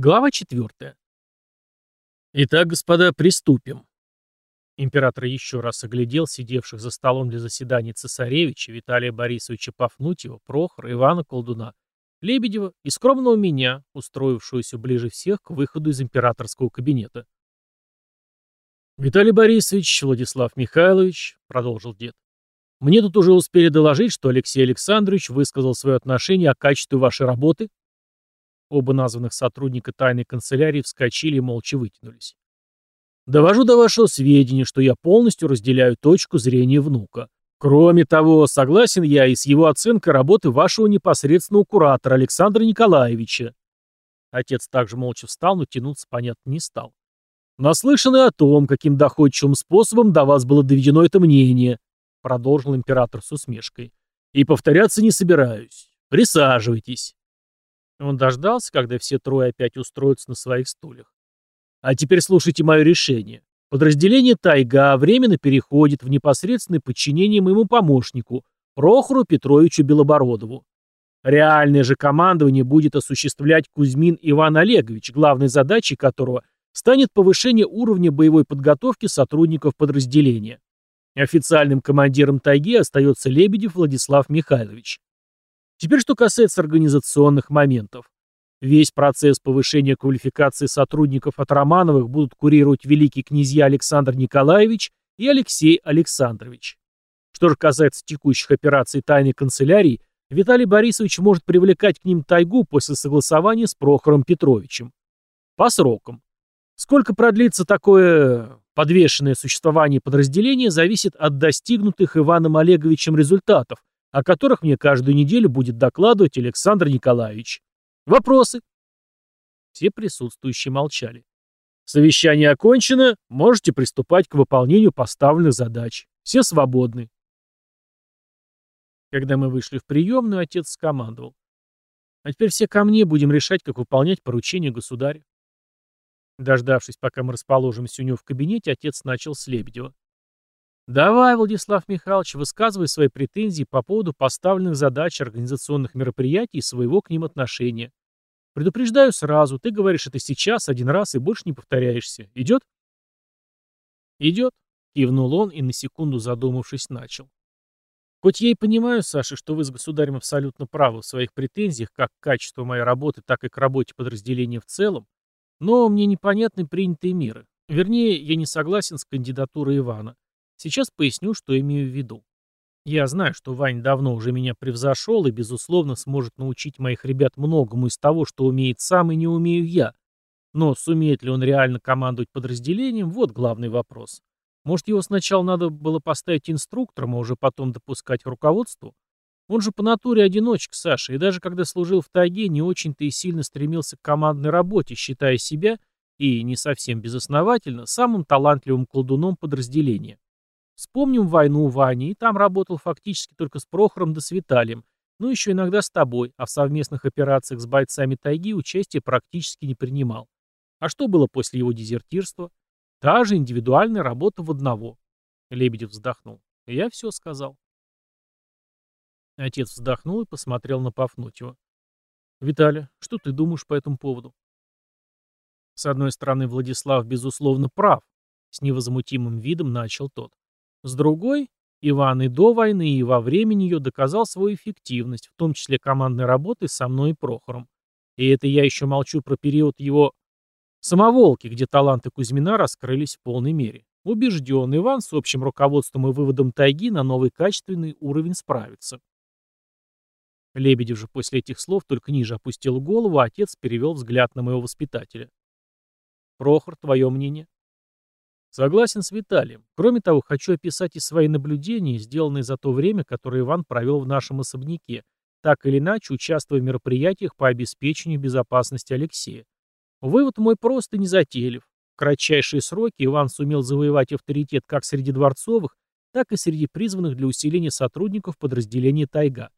Глава 4. Итак, господа, приступим. Император еще раз оглядел сидевших за столом для заседаний цесаревича, Виталия Борисовича Пафнутьева, Прохора, Ивана Колдуна, Лебедева и скромного меня, устроившуюся ближе всех к выходу из императорского кабинета. «Виталий Борисович, Владислав Михайлович», — продолжил дед, — «мне тут уже успели доложить, что Алексей Александрович высказал свое отношение о качестве вашей работы, Оба названных сотрудника тайной канцелярии вскочили и молча вытянулись. Довожу до вашего сведения, что я полностью разделяю точку зрения внука. Кроме того, согласен я и с его оценкой работы вашего непосредственного куратора Александра Николаевича. Отец также молча встал, но тянуться, понятно, не стал. Наслышаны о том, каким доходчивым способом до вас было доведено это мнение, продолжил император с усмешкой. И повторяться не собираюсь. Присаживайтесь. Он дождался, когда все трое опять устроятся на своих стульях. А теперь слушайте мое решение. Подразделение «Тайга» временно переходит в непосредственное подчинение моему помощнику, Прохору Петровичу Белобородову. Реальное же командование будет осуществлять Кузьмин Иван Олегович, главной задачей которого станет повышение уровня боевой подготовки сотрудников подразделения. Официальным командиром «Тайги» остается Лебедев Владислав Михайлович. Теперь что касается организационных моментов. Весь процесс повышения квалификации сотрудников от Романовых будут курировать великие князья Александр Николаевич и Алексей Александрович. Что же касается текущих операций тайной канцелярии, Виталий Борисович может привлекать к ним тайгу после согласования с Прохором Петровичем. По срокам. Сколько продлится такое подвешенное существование подразделения, зависит от достигнутых Иваном Олеговичем результатов, о которых мне каждую неделю будет докладывать Александр Николаевич. Вопросы? Все присутствующие молчали. Совещание окончено, можете приступать к выполнению поставленных задач. Все свободны. Когда мы вышли в приемную, отец скомандовал. А теперь все ко мне будем решать, как выполнять поручения государя. Дождавшись, пока мы расположимся у него в кабинете, отец начал с Лебедева. Давай, Владислав Михайлович, высказывай свои претензии по поводу поставленных задач организационных мероприятий и своего к ним отношения. Предупреждаю сразу, ты говоришь это сейчас, один раз и больше не повторяешься. Идет? Идет, кивнул он и на секунду задумавшись начал. Хоть я и понимаю, Саша, что вы с государем абсолютно правы в своих претензиях как к качеству моей работы, так и к работе подразделения в целом, но мне непонятны принятые меры. Вернее, я не согласен с кандидатурой Ивана. Сейчас поясню, что имею в виду. Я знаю, что Вань давно уже меня превзошел и, безусловно, сможет научить моих ребят многому из того, что умеет сам и не умею я. Но сумеет ли он реально командовать подразделением, вот главный вопрос. Может, его сначала надо было поставить инструктором, а уже потом допускать к руководству? Он же по натуре одиночка, Саша, и даже когда служил в тайге, не очень-то и сильно стремился к командной работе, считая себя, и не совсем безосновательно, самым талантливым колдуном подразделения. Вспомним войну Вани, и там работал фактически только с Прохором да с Виталием, ну еще иногда с тобой, а в совместных операциях с бойцами тайги участие практически не принимал. А что было после его дезертирства? Та же индивидуальная работа в одного. Лебедев вздохнул. Я все сказал. Отец вздохнул и посмотрел на Пафнутьева. «Виталя, что ты думаешь по этому поводу?» С одной стороны, Владислав, безусловно, прав. С невозмутимым видом начал тот. С другой, Иван и до войны, и во время нее доказал свою эффективность, в том числе командной работы со мной и Прохором. И это я еще молчу про период его самоволки, где таланты Кузьмина раскрылись в полной мере. Убежден, Иван с общим руководством и выводом тайги на новый качественный уровень справится. Лебедев же после этих слов только ниже опустил голову, а отец перевел взгляд на моего воспитателя. «Прохор, твое мнение?» Согласен с Виталием. Кроме того, хочу описать и свои наблюдения, сделанные за то время, которое Иван провел в нашем особняке, так или иначе участвуя в мероприятиях по обеспечению безопасности Алексея. Вывод мой просто не затейлив. В кратчайшие сроки Иван сумел завоевать авторитет как среди дворцовых, так и среди призванных для усиления сотрудников подразделения «Тайга».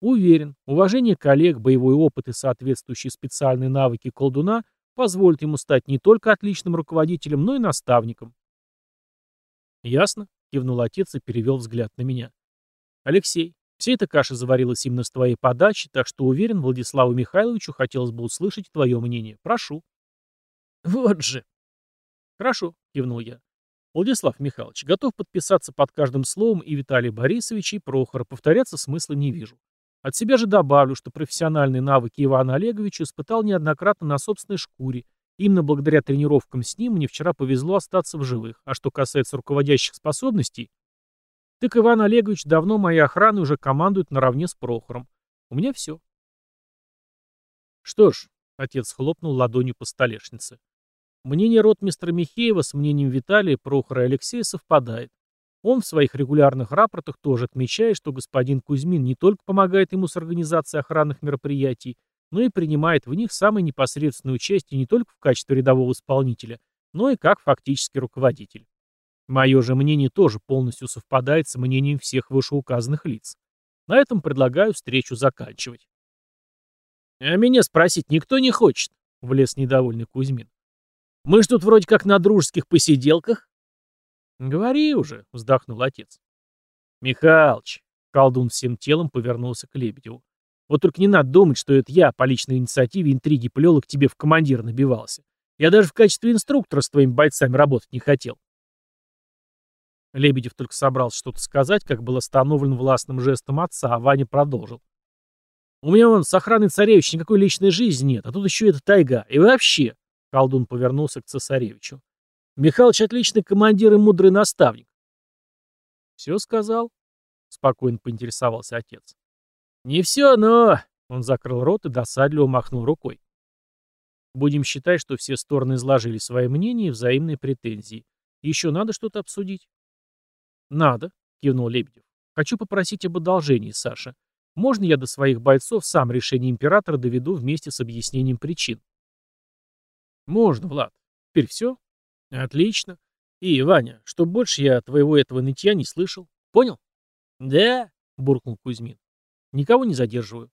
Уверен, уважение коллег, боевой опыт и соответствующие специальные навыки колдуна – позволит ему стать не только отличным руководителем, но и наставником. «Ясно», — кивнул отец и перевел взгляд на меня. «Алексей, Вся эта каша заварилась именно с твоей подачи, так что уверен, Владиславу Михайловичу хотелось бы услышать твое мнение. Прошу. Вот же. Хорошо, кивнул я. Владислав Михайлович, готов подписаться под каждым словом и Виталия Борисовича, и Прохора. Повторяться смысла не вижу. От себя же добавлю, что профессиональные навыки Ивана Олеговича испытал неоднократно на собственной шкуре. Именно благодаря тренировкам с ним мне вчера повезло остаться в живых. А что касается руководящих способностей, так Иван Олегович давно моей охраной уже командует наравне с Прохором. У меня все. Что ж, отец хлопнул ладонью по столешнице. Мнение ротмистра Михеева с мнением Виталия, Прохора и Алексея совпадает. Он в своих регулярных рапортах тоже отмечает, что господин Кузьмин не только помогает ему с организацией охранных мероприятий, но и принимает в них самое непосредственное участие не только в качестве рядового исполнителя, но и как фактический руководитель. Мое же мнение тоже полностью совпадает с мнением всех вышеуказанных лиц. На этом предлагаю встречу заканчивать. «А меня спросить никто не хочет», — влез недовольный Кузьмин. «Мы ж тут вроде как на дружеских посиделках». «Говори уже», — вздохнул отец. «Михалыч», — колдун всем телом повернулся к Лебедеву. «Вот только не надо думать, что это я по личной инициативе интриги плел к тебе в командир набивался. Я даже в качестве инструктора с твоими бойцами работать не хотел. Лебедев только собрался что-то сказать, как был остановлен властным жестом отца, а Ваня продолжил. «У меня вон с охраной царевича никакой личной жизни нет, а тут еще эта тайга. И вообще...» — колдун повернулся к цесаревичу. «Михалыч отличный командир и мудрый наставник». «Все сказал?» — спокойно поинтересовался отец. «Не все, но...» — он закрыл рот и досадливо махнул рукой. «Будем считать, что все стороны изложили свои мнения и взаимные претензии. Еще надо что-то обсудить». «Надо», — кивнул Лебедев. «Хочу попросить об одолжении, Саша. Можно я до своих бойцов сам решение императора доведу вместе с объяснением причин?» «Можно, Влад. Теперь все?» «Отлично. И, Ваня, чтоб больше я твоего этого нытья не слышал. Понял?» «Да», — буркнул Кузьмин. «Никого не задерживаю».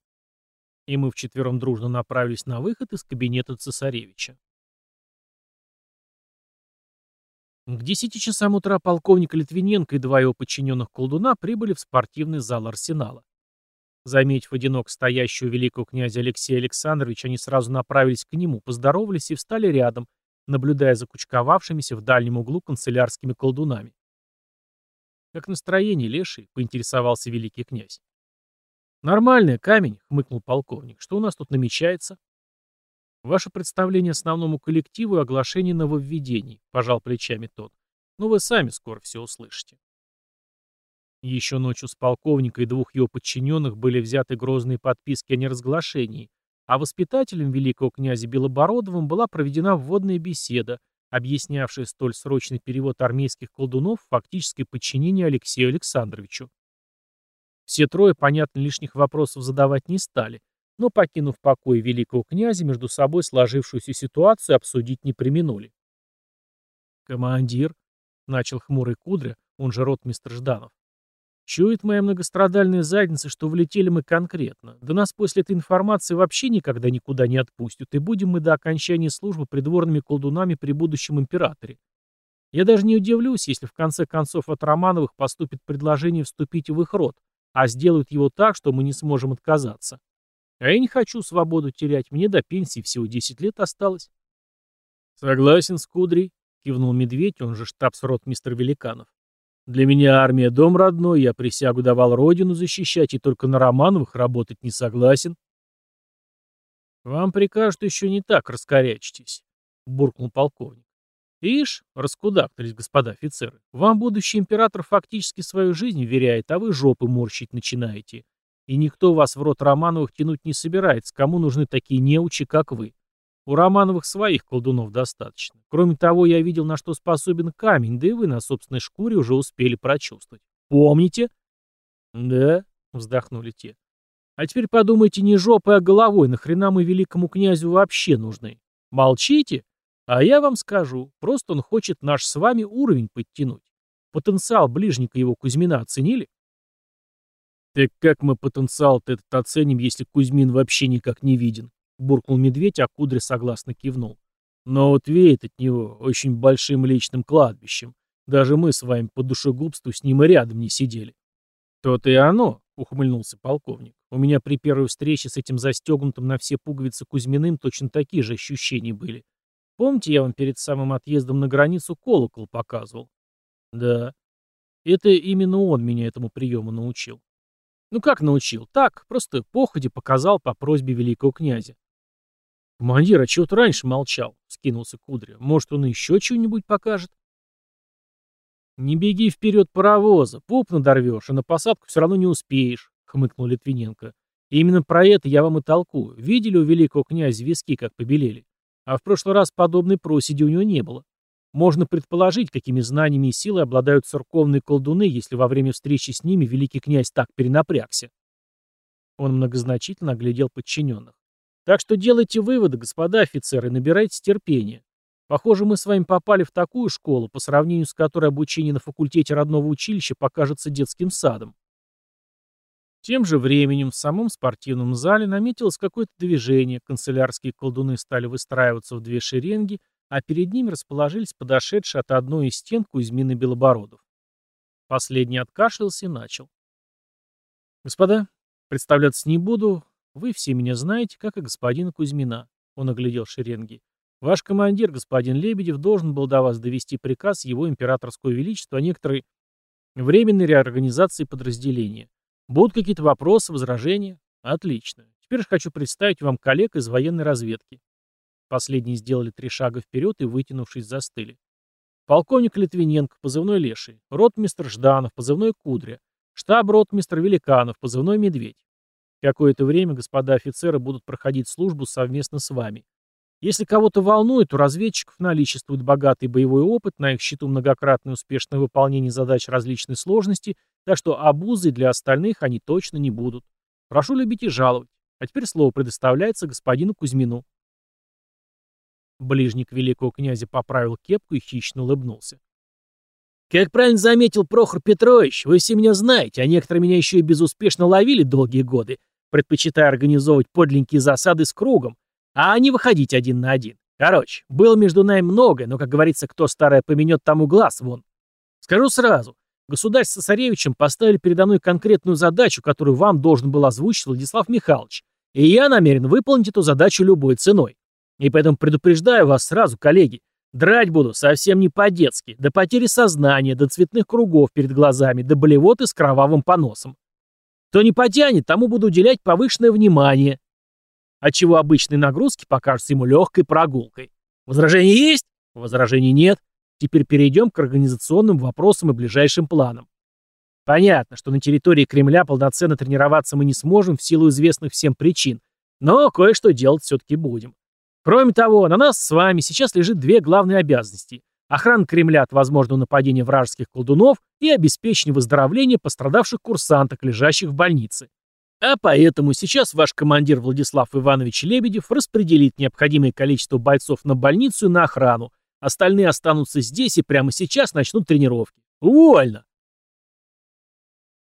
И мы вчетвером дружно направились на выход из кабинета цесаревича. К десяти часам утра полковник Литвиненко и два его подчиненных колдуна прибыли в спортивный зал арсенала. Заметив одинок стоящего великого князя Алексея Александровича, они сразу направились к нему, поздоровались и встали рядом, наблюдая за кучковавшимися в дальнем углу канцелярскими колдунами. «Как настроение, леший?» — поинтересовался великий князь. «Нормальное, камень», — хмыкнул полковник. «Что у нас тут намечается?» Ваше представление основному коллективу и оглашение нововведений, пожал плечами тот. Но вы сами скоро все услышите. Еще ночью с полковника и двух его подчиненных были взяты грозные подписки о неразглашении, а воспитателем великого князя Белобородовым была проведена вводная беседа, объяснявшая столь срочный перевод армейских колдунов в фактическое подчинение Алексею Александровичу. Все трое, понятно, лишних вопросов задавать не стали, но, покинув покой великого князя, между собой сложившуюся ситуацию обсудить не применули. «Командир», — начал хмурый Кудря, он же ротмистр Жданов, «чует моя многострадальная задница, что влетели мы конкретно. Да нас после этой информации вообще никогда никуда не отпустят, и будем мы до окончания службы придворными колдунами при будущем императоре. Я даже не удивлюсь, если в конце концов от Романовых поступит предложение вступить в их род, а сделают его так, что мы не сможем отказаться. А я не хочу свободу терять, мне до пенсии всего 10 лет осталось. Согласен с Кудрей, кивнул Медведь, он же штабс-ротмистр Великанов. Для меня армия дом родной, я присягу давал родину защищать и только на Романовых работать не согласен. Вам прикажут еще не так раскорячитесь, буркнул полковник. Ишь, раскудахтались, господа офицеры. Вам будущий император фактически свою жизнь веряет, а вы жопы морщить начинаете. И никто вас в рот Романовых тянуть не собирается, кому нужны такие неучи, как вы. У Романовых своих колдунов достаточно. Кроме того, я видел, на что способен камень, да и вы на собственной шкуре уже успели прочувствовать. Помните? Да, вздохнули те. А теперь подумайте не жопой, а головой, нахрена мы великому князю вообще нужны? Молчите? А я вам скажу, просто он хочет наш с вами уровень подтянуть. Потенциал ближника его Кузьмина оценили? «Так как мы потенциал-то этот оценим, если Кузьмин вообще никак не виден?» Буркнул медведь, а Кудря согласно кивнул. «Но вот веет от него очень большим личным кладбищем. Даже мы с вами по душегубству с ним и рядом не сидели». «То-то и оно», — ухмыльнулся полковник. «У меня при первой встрече с этим застегнутым на все пуговицы Кузьминым точно такие же ощущения были. Помните, я вам перед самым отъездом на границу колокол показывал?» «Да. Это именно он меня этому приему научил». «Ну как научил? Так, просто походе показал по просьбе великого князя». «Командир, а чего ты раньше молчал?» — скинулся Кудря. «Может, он еще чего-нибудь покажет?» «Не беги вперед паровоза, пуп надорвешь, а на посадку все равно не успеешь», — хмыкнул Литвиненко. И именно про это я вам и толкую. Видели у великого князя виски, как побелели? А в прошлый раз подобной проседи у него не было. Можно предположить, какими знаниями и силой обладают церковные колдуны, если во время встречи с ними великий князь так перенапрягся. Он многозначительно оглядел подчиненных. Так что делайте выводы, господа офицеры, набирайте терпения. Похоже, мы с вами попали в такую школу, по сравнению с которой обучение на факультете родного училища покажется детским садом. Тем же временем в самом спортивном зале наметилось какое-то движение, канцелярские колдуны стали выстраиваться в две шеренги, а перед ними расположились подошедшие от одной из стен Кузьмин и Белобородов. Последний откашлялся и начал. «Господа, представляться не буду, вы все меня знаете, как и господина Кузьмина», — он оглядел шеренги. Ваш командир, господин Лебедев, должен был до вас довести приказ его императорского величества о некоторой временной реорганизации подразделения. Будут какие-то вопросы, возражения? Отлично. Теперь же хочу представить вам коллег из военной разведки. Последние сделали три шага вперед и, вытянувшись, застыли. Полковник Литвиненко, позывной Леший, ротмистр Жданов, позывной Кудря, штаб-ротмистр Великанов, позывной Медведь. Какое-то время господа офицеры будут проходить службу совместно с вами. Если кого-то волнует, у разведчиков наличествует богатый боевой опыт, на их счету многократное успешное выполнение задач различной сложности, так что обузой для остальных они точно не будут. Прошу любить и жаловать. А теперь слово предоставляется господину Кузьмину. Ближник великого князя поправил кепку и хищно улыбнулся. «Как правильно заметил Прохор Петрович, вы все меня знаете, а некоторые меня еще и безуспешно ловили долгие годы, предпочитая организовывать подленькие засады с кругом, а не выходить один на один. Короче, было между нами многое, но, как говорится, кто старое поменет, тому глаз вон. Скажу сразу, государь с цесаревичем поставили передо мной конкретную задачу, которую вам должен был озвучить Владислав Михайлович, и я намерен выполнить эту задачу любой ценой. И поэтому предупреждаю вас сразу, коллеги, драть буду совсем не по-детски, до потери сознания, до цветных кругов перед глазами, до болевоты с кровавым поносом. Кто не потянет, тому буду уделять повышенное внимание, отчего обычные нагрузки покажутся ему легкой прогулкой. Возражения есть? Возражений нет. Теперь перейдем к организационным вопросам и ближайшим планам. Понятно, что на территории Кремля полноценно тренироваться мы не сможем в силу известных всем причин, но кое-что делать все-таки будем. Кроме того, на нас с вами сейчас лежит две главные обязанности. Охрана Кремля от возможного нападения вражеских колдунов и обеспечение выздоровления пострадавших курсанток, лежащих в больнице. А поэтому сейчас ваш командир Владислав Иванович Лебедев распределит необходимое количество бойцов на больницу и на охрану. Остальные останутся здесь и прямо сейчас начнут тренировки. Увольно!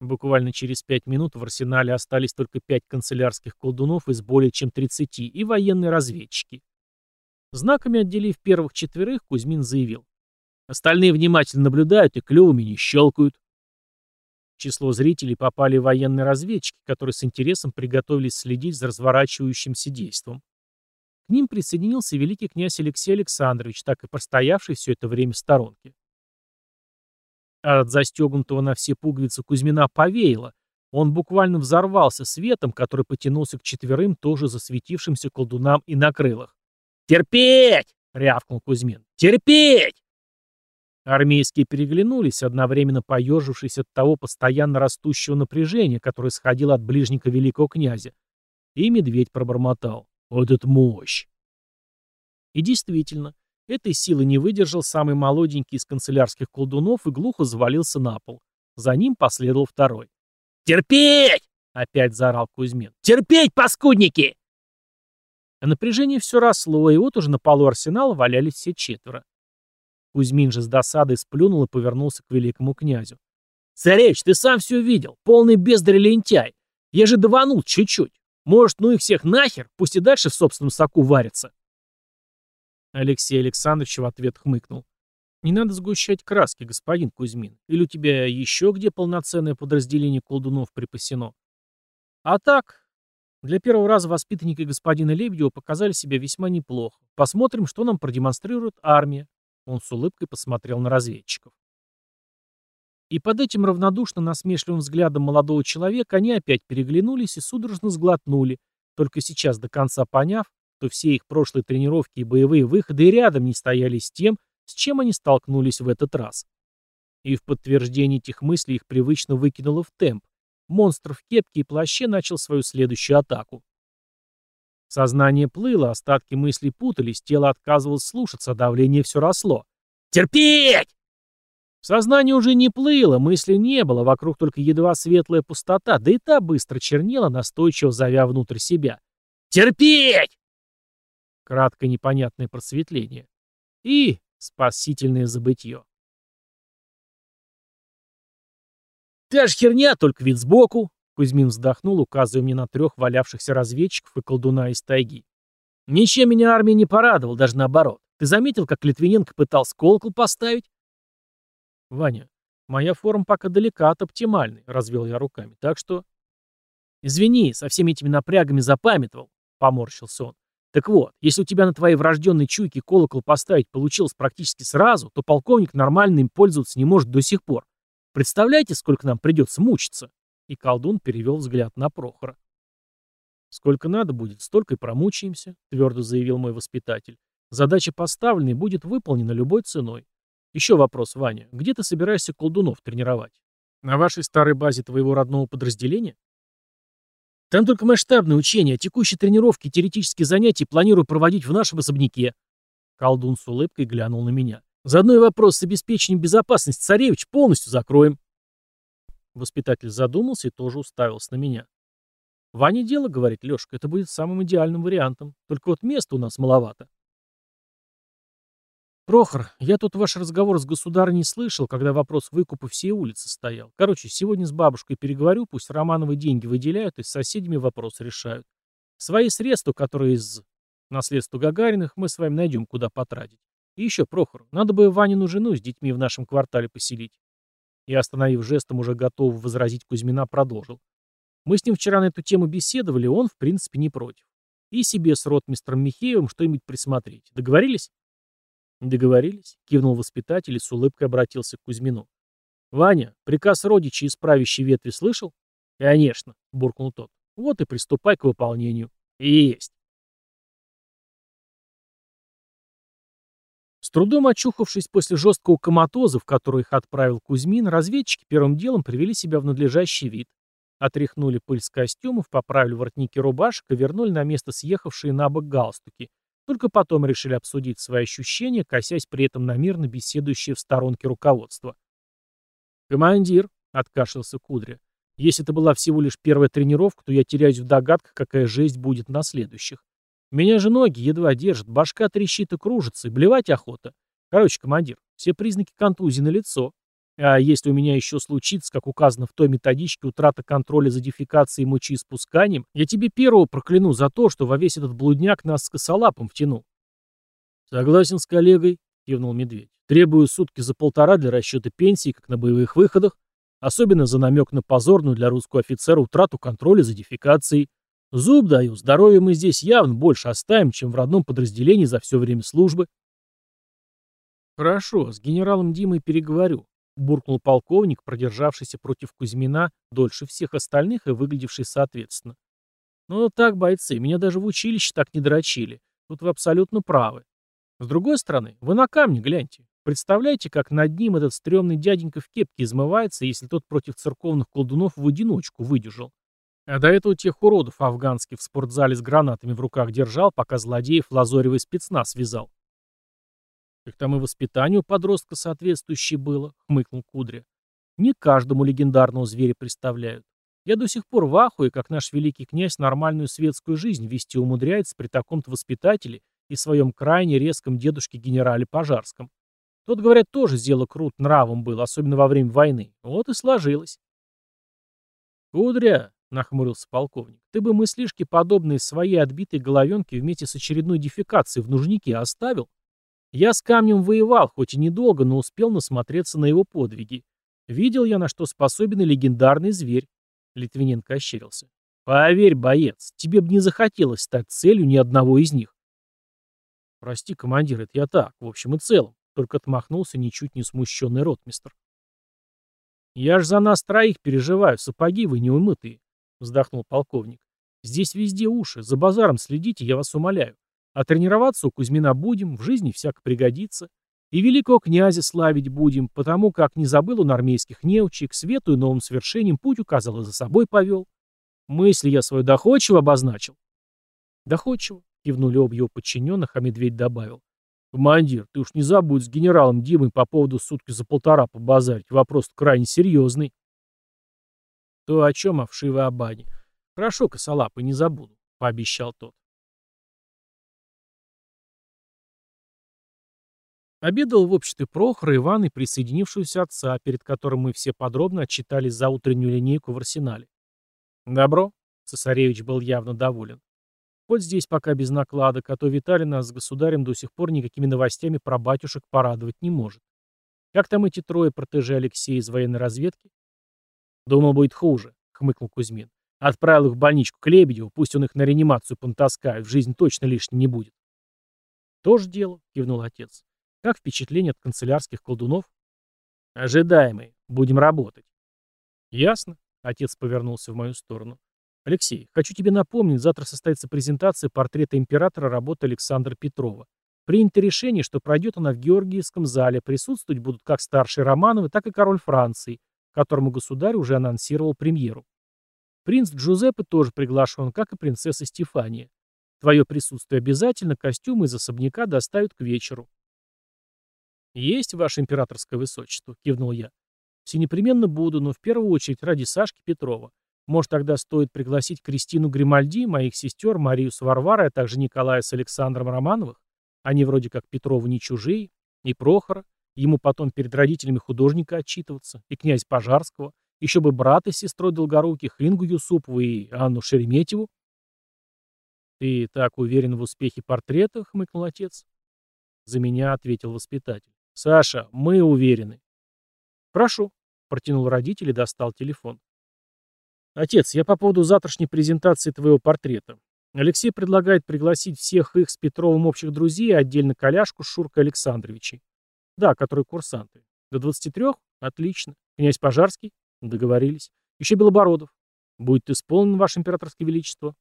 Буквально через пять минут в арсенале остались только пять канцелярских колдунов из более чем 30 и военные разведчики. Знаками отделив первых четверых, Кузьмин заявил. Остальные внимательно наблюдают и клювами не щелкают. Число зрителей попали военные разведчики, которые с интересом приготовились следить за разворачивающимся действом. К ним присоединился великий князь Алексей Александрович, так и простоявший все это время в сторонке. От застегнутого на все пуговицы Кузьмина повеяло. Он буквально взорвался светом, который потянулся к четверым, тоже засветившимся колдунам и на крылах. «Терпеть!» — рявкнул Кузьмин. «Терпеть!» Армейские переглянулись, одновременно поежившись от того постоянно растущего напряжения, которое сходило от ближника великого князя. И медведь пробормотал. «Вот это мощь!» И действительно, этой силы не выдержал самый молоденький из канцелярских колдунов и глухо завалился на пол. За ним последовал второй. «Терпеть!» — опять заорал Кузьмин. «Терпеть, паскудники!» А напряжение все росло, и вот уже на полу арсенала валялись все четверо. Кузьмин же с досадой сплюнул и повернулся к великому князю. «Царевич, ты сам все видел, полный бездарь лентяй. Я же даванул чуть-чуть. Может, ну их всех нахер, пусть и дальше в собственном соку варятся». Алексей Александрович в ответ хмыкнул. Не надо сгущать краски, господин Кузьмин. Или у тебя еще где полноценное подразделение колдунов припасено? А так, для первого раза воспитанники господина Лебедева показали себя весьма неплохо. Посмотрим, что нам продемонстрирует армия. Он с улыбкой посмотрел на разведчиков. И под этим равнодушно насмешливым взглядом молодого человека они опять переглянулись и судорожно сглотнули, только сейчас до конца поняв, что все их прошлые тренировки и боевые выходы рядом не стояли с тем, с чем они столкнулись в этот раз. И в подтверждение этих мыслей их привычно выкинуло в темп. Монстр в кепке и плаще начал свою следующую атаку. Сознание плыло, остатки мыслей путались, тело отказывалось слушаться, давление все росло. «Терпеть!» Сознание уже не плыло, мысли не было, вокруг только едва светлая пустота, да и та быстро чернела, настойчиво зовя внутрь себя. «Терпеть!» Краткое непонятное просветление. И спасительное забытье. «Та же херня, только вид сбоку», — Кузьмин вздохнул, указывая мне на трех валявшихся разведчиков и колдуна из тайги. «Ничем меня армия не порадовала, даже наоборот. Ты заметил, как Литвиненко пытался колокол поставить?» «Ваня, моя форма пока далека от оптимальной», — развел я руками, «так что...» «Извини, со всеми этими напрягами запамятовал», — поморщился он. «Так вот, если у тебя на твоей врожденной чуйке колокол поставить получилось практически сразу, то полковник нормально им пользоваться не может до сих пор. Представляете, сколько нам придется мучиться?» И колдун перевел взгляд на Прохора. «Сколько надо будет, столько и промучаемся», — твердо заявил мой воспитатель. «Задача поставлена и будет выполнена любой ценой. Еще вопрос, Ваня. Где ты собираешься колдунов тренировать? На вашей старой базе твоего родного подразделения? Там только масштабные учения, текущие тренировки и теоретические занятия планирую проводить в нашем особняке. Колдун с улыбкой глянул на меня. Заодно и вопрос с обеспечением безопасности царевич полностью закроем. Воспитатель задумался и тоже уставился на меня. Ваня дело, говорит Лешка, это будет самым идеальным вариантом. Только вот места у нас маловато. «Прохор, я тут ваш разговор с государыней слышал, когда вопрос выкупа всей улицы стоял. Короче, сегодня с бабушкой переговорю, пусть Романовы деньги выделяют и с соседями вопрос решают. Свои средства, которые из наследства Гагариных, мы с вами найдем, куда потратить. И еще, Прохор, надо бы Ванину жену с детьми в нашем квартале поселить». И, остановив жестом уже готового возразить Кузьмина, продолжил. Мы с ним вчера на эту тему беседовали, он, в принципе, не против. И себе с ротмистром Михеевым что-нибудь присмотреть. Договорились? «Договорились?» — кивнул воспитатель и с улыбкой обратился к Кузьмину. «Ваня, приказ родичей из правящей ветви слышал?» «Конечно», — буркнул тот. «Вот и приступай к выполнению». «Есть». С трудом очухавшись после жесткого коматоза, в который их отправил Кузьмин, разведчики первым делом привели себя в надлежащий вид. Отряхнули пыль с костюмов, поправили воротники рубашек и вернули на место съехавшие на бок галстуки, только потом решили обсудить свои ощущения, косясь при этом на мирно беседующее в сторонке руководство. «Командир», — откашлялся Кудря, — «если это была всего лишь первая тренировка, то я теряюсь в догадках, какая жесть будет на следующих. Меня же ноги едва держат, башка трещит и кружится, и блевать охота. Короче, командир, все признаки контузии на лицо. А если у меня еще случится, как указано в той методичке, утрата контроля за дефекацией и мочеиспусканием, я тебе первого прокляну за то, что во весь этот блудняк нас с косолапом втянул. Согласен с коллегой, кивнул медведь. Требую сутки за полтора для расчета пенсии, как на боевых выходах, особенно за намек на позорную для русского офицера утрату контроля за дефекацией. Зуб даю, здоровья мы здесь явно больше оставим, чем в родном подразделении за все время службы. Хорошо, с генералом Димой переговорю буркнул полковник, продержавшийся против Кузьмина дольше всех остальных и выглядевший соответственно. «Ну так, бойцы, меня даже в училище так не дрочили. Тут вы абсолютно правы. С другой стороны, вы на камне гляньте. Представляете, как над ним этот стрёмный дяденька в кепке измывается, если тот против церковных колдунов в одиночку выдержал. А до этого тех уродов афганских в спортзале с гранатами в руках держал, пока злодеев лазоревый спецназ связал. «Так там и воспитанию подростка соответствующее было», — хмыкнул Кудря. «Не каждому легендарного зверя представляют. Я до сих пор в ахуе, как наш великий князь нормальную светскую жизнь вести умудряется при таком-то воспитателе и своем крайне резком дедушке-генерале Пожарском. Тот, говорят, тоже сделал крут нравом был, особенно во время войны. Вот и сложилось. «Кудря», — нахмурился полковник, — «ты бы мыслишки подобные своей отбитой головенке вместе с очередной дефекацией в нужнике оставил? Я с камнем воевал, хоть и недолго, но успел насмотреться на его подвиги. Видел я, на что способен легендарный зверь. Литвиненко ощерился. Поверь, боец, тебе бы не захотелось стать целью ни одного из них. Прости, командир, это я так, в общем и целом. Только отмахнулся ничуть не смущенный ротмистр. Я ж за нас троих переживаю, сапоги вы неумытые, вздохнул полковник. Здесь везде уши, за базаром следите, я вас умоляю. А тренироваться у Кузьмина будем, в жизни всяко пригодится. И великого князя славить будем, потому как не забыл он армейских неучей, к свету и новым свершениям путь указал и за собой повел. Мысли я свою доходчиво обозначил. Доходчиво, кивнули оба его подчиненных, а медведь добавил. Командир, ты уж не забудь с генералом Димой по поводу сутки за полтора побазарить. Вопрос крайне серьезный. То о чем, о вшивой Абане. Хорошо, косолапый, не забуду, пообещал тот. Обедал в обществе Прохора, Ивана и присоединившегося отца, перед которым мы все подробно отчитались за утреннюю линейку в арсенале. «Добро», — цесаревич был явно доволен. «Хоть здесь пока без накладок, а то Виталий нас с государем до сих пор никакими новостями про батюшек порадовать не может. Как там эти трое протеже Алексея из военной разведки?» «Думал, будет хуже», — хмыкнул Кузьмин. «Отправил их в больничку к Лебедеву, пусть он их на реанимацию понтаскает, в жизнь точно лишней не будет». «Тоже дело», — кивнул отец. «Как впечатление от канцелярских колдунов?» «Ожидаемые. Будем работать». «Ясно», Отец повернулся в мою сторону. «Алексей, хочу тебе напомнить, завтра состоится презентация портрета императора работы Александра Петрова. Принято решение, что пройдет она в Георгиевском зале. Присутствовать будут как старшие Романовы, так и король Франции, которому государь уже анонсировал премьеру. Принц Джузеппе тоже приглашен, как и принцесса Стефания. Твое присутствие обязательно, костюмы из особняка доставят к вечеру. «Есть, ваше императорское высочество», — кивнул я. Все непременно буду, но в первую очередь ради Сашки Петрова. Может, тогда стоит пригласить Кристину Гримальди, моих сестер, Марию с Варварой, а также Николая с Александром Романовых? Они вроде как Петрову не чужие, и Прохора, ему потом перед родителями художника отчитываться, и князь Пожарского, еще бы брата с сестрой Долгоруких, Ингу Юсупову и Анну Шереметьеву. «Ты так уверен в успехе портрета?» — хмыкнул отец. За меня ответил воспитатель. «Саша, мы уверены». «Прошу», Протянул родитель и достал телефон. «Отец, я по поводу завтрашней презентации твоего портрета. Алексей предлагает пригласить всех их с Петровым общих друзей, отдельно коляшку с Шуркой Александровичей. Да, которые курсанты. До 23? Отлично. Князь Пожарский? Договорились. Еще Белобородов. Будет исполнен, Ваше Императорское Величество.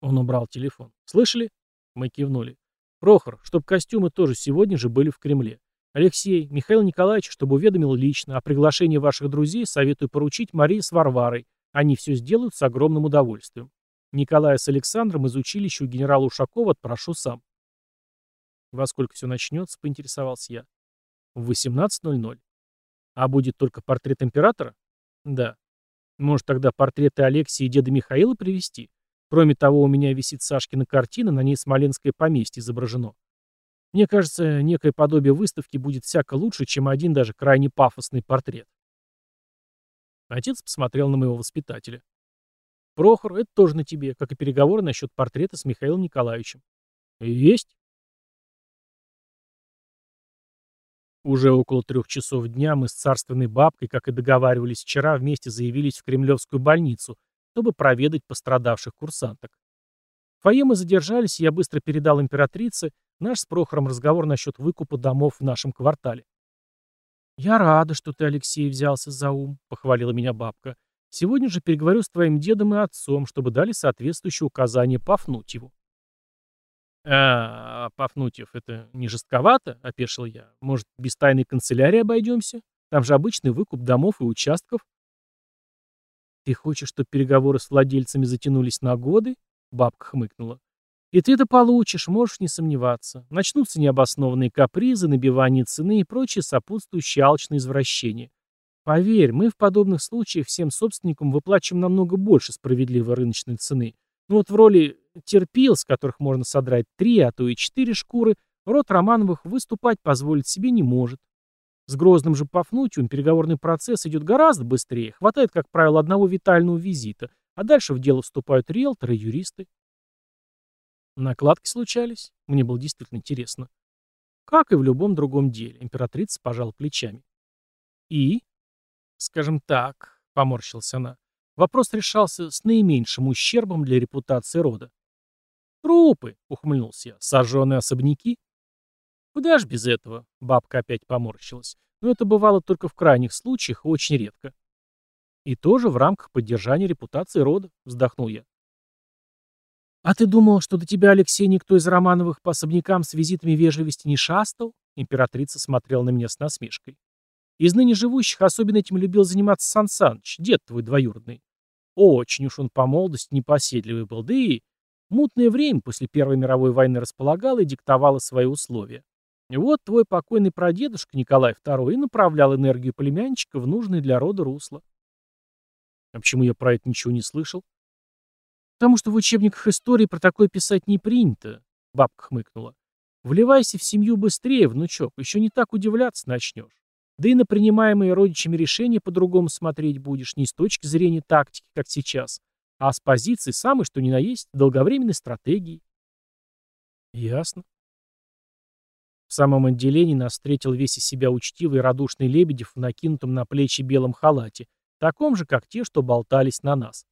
Он убрал телефон. Слышали? Мы кивнули. Прохор, чтоб костюмы тоже сегодня же были в Кремле. Алексей, Михаил Николаевич, чтобы уведомил лично, о приглашении ваших друзей советую поручить Марии с Варварой. Они все сделают с огромным удовольствием. Николая с Александром из училища у генерала Ушакова отпрошу сам. Во сколько все начнется, поинтересовался я. В 18.00. А будет только портрет императора? Да. Может, тогда портреты Алексея и деда Михаила привезти? Кроме того, у меня висит Сашкина картина, на ней Смоленское поместье изображено. Мне кажется, некое подобие выставки будет всяко лучше, чем один даже крайне пафосный портрет. Отец посмотрел на моего воспитателя. Прохор, это тоже на тебе, как и переговоры насчет портрета с Михаилом Николаевичем. Есть. Уже около трех часов дня мы с царственной бабкой, как и договаривались вчера, вместе заявились в Кремлевскую больницу, чтобы проведать пострадавших курсанток. В фойе мы задержались, и я быстро передал императрице Наш с Прохором разговор насчет выкупа домов в нашем квартале. «Я рада, что ты, Алексей, взялся за ум», — похвалила меня бабка. «Сегодня же переговорю с твоим дедом и отцом, чтобы дали соответствующие указания Пафнутьеву». «А, Пафнутьев, это не жестковато?» — опешил я. «Может, без тайной канцелярии обойдемся? Там же обычный выкуп домов и участков». «Ты хочешь, чтобы переговоры с владельцами затянулись на годы?» — бабка хмыкнула. И ты это получишь, можешь не сомневаться. Начнутся необоснованные капризы, набивание цены и прочие сопутствующие алчные извращения. Поверь, мы в подобных случаях всем собственникам выплачиваем намного больше справедливой рыночной цены. Ну вот в роли терпил, с которых можно содрать три, а то и четыре шкуры, род Романовых выступать позволить себе не может. С Грозным же Пафнутием переговорный процесс идет гораздо быстрее, хватает, как правило, одного витального визита, а дальше в дело вступают риэлторы юристы. Накладки случались? Мне было действительно интересно. Как и в любом другом деле, императрица пожала плечами. И? Скажем так, поморщилась она. Вопрос решался с наименьшим ущербом для репутации рода. «Трупы!» — ухмыльнулся я. «Сожженные особняки?» «Куда ж без этого?» — бабка опять поморщилась. «Но это бывало только в крайних случаях очень редко». «И тоже в рамках поддержания репутации рода», — вздохнул я. «А ты думал, что до тебя, Алексей, никто из Романовых по особнякам с визитами вежливости не шастал?» Императрица смотрела на меня с насмешкой. «Из ныне живущих особенно этим любил заниматься Сан Саныч, дед твой двоюродный. Очень уж он по молодости непоседливый был, да и мутное время после Первой мировой войны располагало и диктовало свои условия. Вот твой покойный прадедушка Николай II направлял энергию племянничка в нужное для рода русло. А почему я про это ничего не слышал? Потому что в учебниках истории про такое писать не принято, бабка хмыкнула. Вливайся в семью быстрее, внучок, еще не так удивляться начнешь. Да и на принимаемые родичами решения по-другому смотреть будешь, не с точки зрения тактики, как сейчас, а с позиции самой, что ни на есть, долговременной стратегии. Ясно. В самом отделении нас встретил весь из себя учтивый и радушный Лебедев в накинутом на плечи белом халате, таком же, как те, что болтались на нас.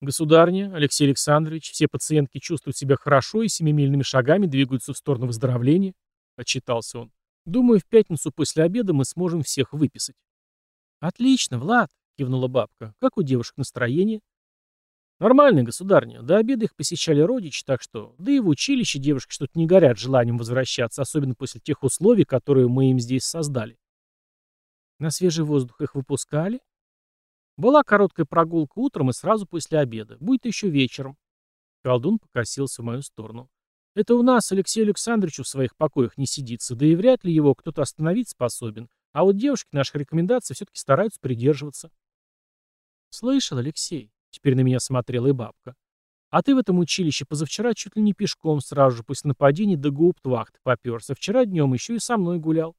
Государня, Алексей Александрович, все пациентки чувствуют себя хорошо и семимильными шагами двигаются в сторону выздоровления, отчитался он. Думаю, в пятницу после обеда мы сможем всех выписать. Отлично, Влад, кивнула бабка. Как у девушек настроение? Нормально, государня. До обеда их посещали родичи, так что... Да и в училище девушки что-то не горят желанием возвращаться, особенно после тех условий, которые мы им здесь создали. На свежий воздух их выпускали? Была короткая прогулка утром и сразу после обеда. Будет еще вечером. Колдун покосился в мою сторону. Это у нас Алексею Александровичу в своих покоях не сидится, да и вряд ли его кто-то остановить способен. А вот девушки наших рекомендаций все-таки стараются придерживаться. Слышал, Алексей? Теперь на меня смотрела и бабка. А ты в этом училище позавчера чуть ли не пешком сразу же после нападения до гауптвахты поперся. Вчера днем еще и со мной гулял.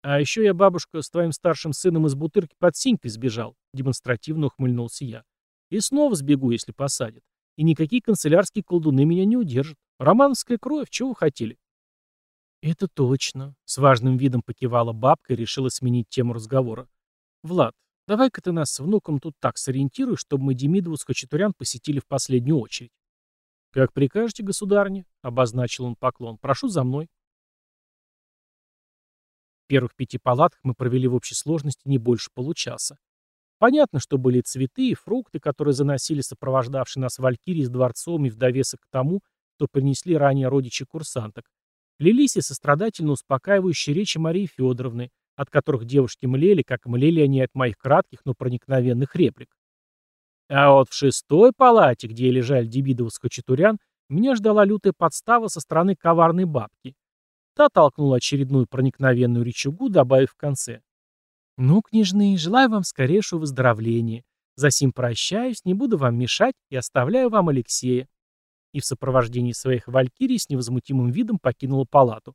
А еще я, бабушка, с твоим старшим сыном из бутырки под синькой сбежал. Демонстративно ухмыльнулся я. И снова сбегу, если посадят. И никакие канцелярские колдуны меня не удержат. Романовская кровь, чего вы хотели? Это точно. С важным видом покивала бабка и решила сменить тему разговора. Влад, Давай-ка ты нас с внуком тут так сориентируй, чтобы мы Демидову с Хачатурян посетили в последнюю очередь. Как прикажете, государня, обозначил он поклон. Прошу за мной. В первых пяти палатах мы провели в общей сложности не больше получаса. Понятно, что были цветы и фрукты, которые заносили сопровождавшие нас валькирии с дворцом и в довесок к тому, что принесли ранее родичи курсанток. Лились и сострадательно успокаивающие речи Марии Федоровны, от которых девушки млели, как млели они от моих кратких, но проникновенных реплик. А вот в шестой палате, где лежали Дебидов с Хачатурян, меня ждала лютая подстава со стороны коварной бабки. Та толкнула очередную проникновенную речугу, добавив в конце. «Ну, княжны, желаю вам скорейшего выздоровления. Засим прощаюсь, не буду вам мешать и оставляю вам Алексея». И в сопровождении своих валькирий с невозмутимым видом покинула палату.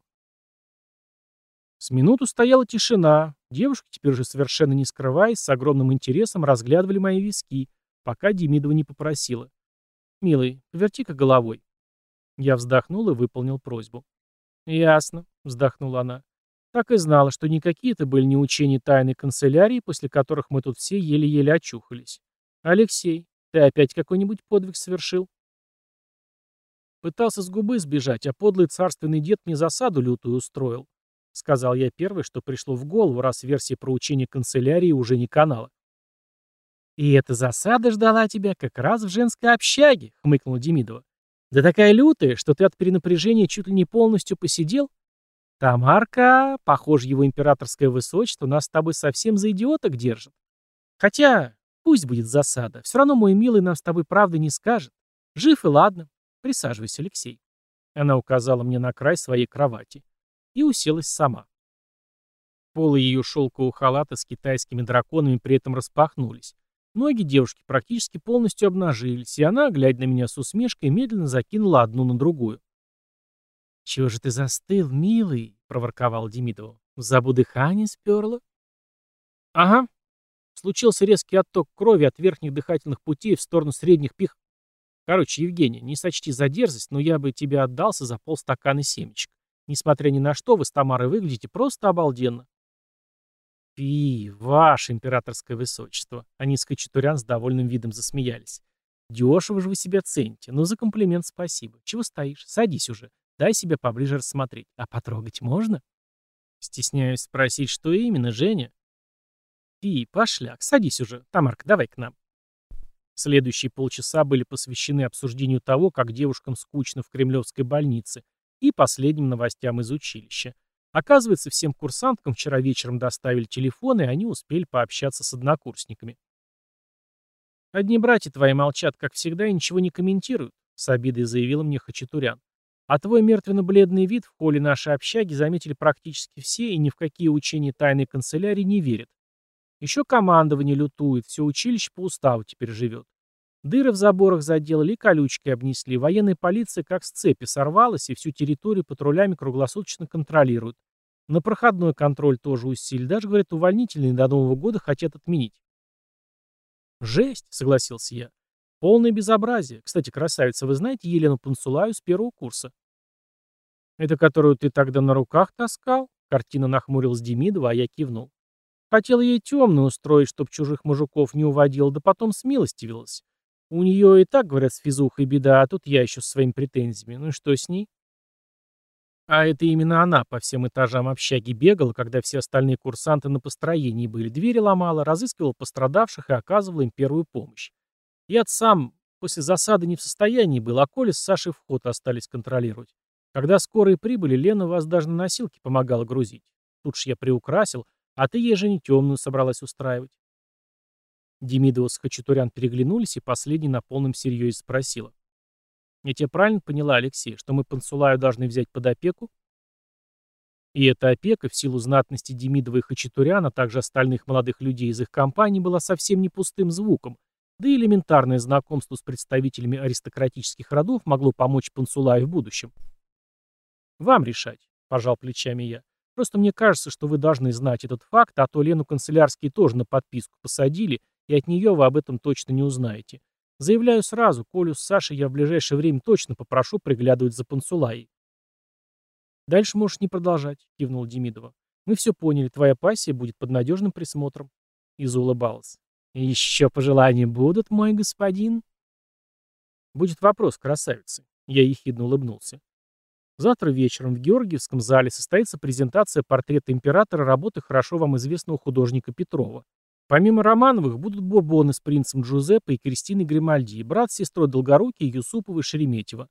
С минуту стояла тишина. Девушки, теперь уже совершенно не скрываясь, с огромным интересом разглядывали мои виски, пока Демидова не попросила. «Милый, поверти-ка головой». Я вздохнул и выполнил просьбу. «Ясно», — вздохнула она. «Так и знала, что никакие это были не учения тайной канцелярии, после которых мы тут все еле-еле очухались. Алексей, ты опять какой-нибудь подвиг совершил?» Пытался с губы сбежать, а подлый царственный дед мне засаду лютую устроил. Сказал я первое, что пришло в голову, раз версия про учение канцелярии уже не канала. «И эта засада ждала тебя как раз в женской общаге», — хмыкнула Демидова. «Да такая лютая, что ты от перенапряжения чуть ли не полностью посидел? Тамарка, похоже, его императорское высочество нас с тобой совсем за идиоток держит. Хотя, пусть будет засада, все равно мой милый нам с тобой правды не скажет. Жив и ладно. Присаживайся, Алексей». Она указала мне на край своей кровати и уселась сама. Полы ее шелкового халата с китайскими драконами при этом распахнулись. Ноги девушки практически полностью обнажились, и она, глядя на меня с усмешкой, медленно закинула одну на другую. «Чего же ты застыл, милый?» — проворковал Демидова. «В забу дыхание сперло?» «Ага». Случился резкий отток крови от верхних дыхательных путей в сторону средних пих... Короче, Евгений, не сочти за дерзость, но я бы тебе отдался за полстакана семечек. Несмотря ни на что, вы с Тамарой выглядите просто обалденно. Фи, ваше императорское высочество. Они с Кочетурян с довольным видом засмеялись. Дешево же вы себя цените. Ну, за комплимент спасибо. Чего стоишь? Садись уже. Дай себя поближе рассмотреть. А потрогать можно? Стесняюсь спросить, что именно, Женя? Фи, пошляк, садись уже. Тамарка, давай к нам. Следующие полчаса были посвящены обсуждению того, как девушкам скучно в кремлевской больнице, и последним новостям из училища. Оказывается, всем курсанткам вчера вечером доставили телефоны, и они успели пообщаться с однокурсниками. «Одни братья твои молчат, как всегда, и ничего не комментируют», — с обидой заявила мне Хачатурян. «А твой мертвенно-бледный вид в холле нашей общаги заметили практически все и ни в какие учения тайной канцелярии не верят. Еще командование лютует, все училище по уставу теперь живет. Дыры в заборах заделали и колючкой обнесли. Военная полиция как с цепи сорвалась и всю территорию патрулями круглосуточно контролирует. На проходной контроль тоже усилили. Даже, говорят, увольнительные до Нового года хотят отменить. «Жесть», — согласился я. «Полное безобразие. Кстати, красавица, вы знаете Елену Пансулаю с первого курса?» «Это которую ты тогда на руках таскал?» Картина нахмурилась Демидова, а я кивнул. Хотел ей темную устроить, чтоб чужих мужиков не уводил, да потом смилостивилась. У нее и так, говорят, с физухой беда, а тут я еще со своими претензиями. Ну и что с ней? А это именно она по всем этажам общаги бегала, когда все остальные курсанты на построении были. Двери ломала, разыскивала пострадавших и оказывала им первую помощь. Я сам после засады не в состоянии был, а Коля с Сашей вход остались контролировать. Когда скорые прибыли, Лена вас даже на носилки помогала грузить. Тут ж я приукрасил, а ты ей же не темную собралась устраивать. Демидова с Хачатурян переглянулись, и последний на полном серьезе спросила. «Я тебя правильно поняла, Алексей, что мы Пансулаю должны взять под опеку?» И эта опека, в силу знатности Демидова и Хачатурян, а также остальных молодых людей из их компании, была совсем не пустым звуком, да и элементарное знакомство с представителями аристократических родов могло помочь Пансулаю в будущем. «Вам решать», — пожал плечами я. Просто мне кажется, что вы должны знать этот факт, а то Лену канцелярские тоже на подписку посадили, и от нее вы об этом точно не узнаете. Заявляю сразу, Колю с Сашей я в ближайшее время точно попрошу приглядывать за Пансулаей. Дальше можешь не продолжать, кивнул Демидова. Мы все поняли, твоя пассия будет под надежным присмотром. И заулыбалась. Еще пожелания будут, мой господин? Будет вопрос, красавицы. Я ехидно улыбнулся. Завтра вечером в Георгиевском зале состоится презентация портрета императора работы хорошо вам известного художника Петрова. Помимо Романовых будут Бурбоны с принцем Джузеппе и Кристиной Гримальди, брат с сестрой Долгоруки, Юсупова и Шереметьева.